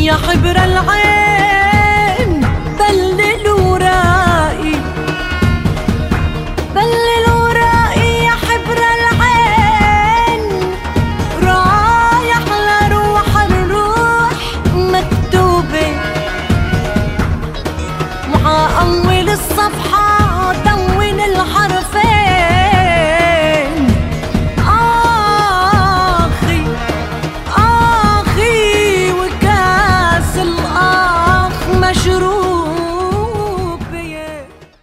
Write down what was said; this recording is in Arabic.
يا حبر العين بلل ورائي بلل ورائي يا حبر العين. رايح لروح الروح مكتوبة. مع أول الصفحة